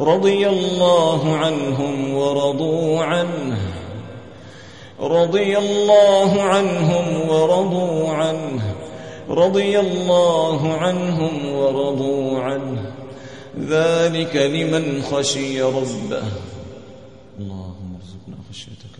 رضي الله عنهم ورضوا عنه. رضي الله عنهم ورضوا عنه. رضي الله عنهم ورضوا عنه. ذلك لمن خشي ربه. اللهم ارزقنا خشيتك